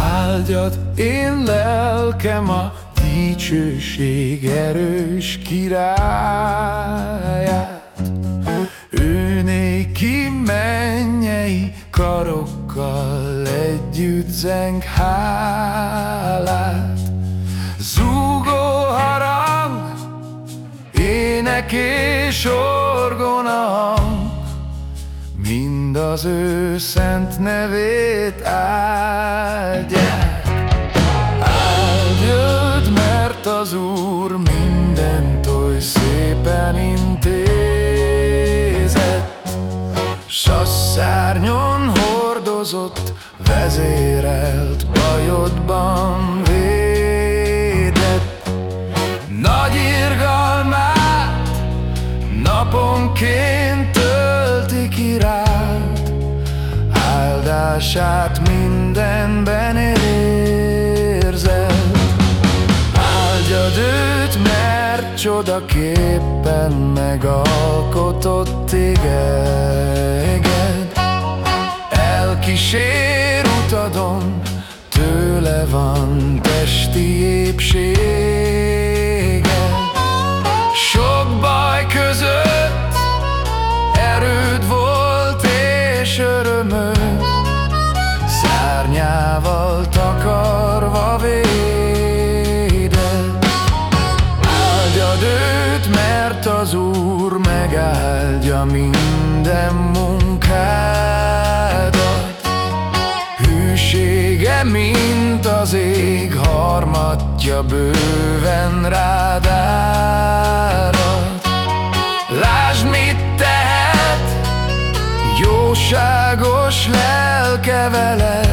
áldjad én lelkem a dicsőség erős királyát. Ő néki mennyei karokkal együtt zeng hálát. Zúgó harang, ének és orgona az ő szent nevét áldják. Áldjad, mert az Úr mindent oly szépen intézett, S a hordozott, vezérelt bajodban Áldását mindenben érzed. Áldjad őt, mert csodaképpen megalkotott téged. Elkísér utadon, tőle van testi épsége. Szárnyával takarva véded. Áldjad őt, mert az Úr megáldja minden munkádat. Hűsége, mint az ég harmatja bőven rád árad. Lásd, mit tehet, jóságos lelke veled,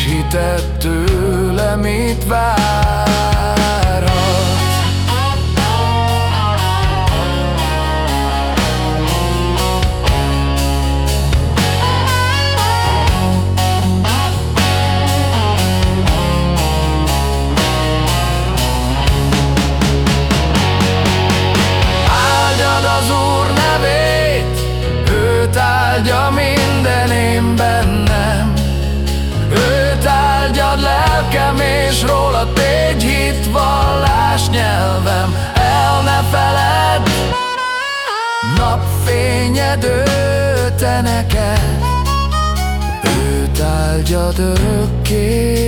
és hited tőle, mit várhat. És tégy hit vallás nyelvem. El ne feled, napfényed ő te neked. Őt áldjad örökké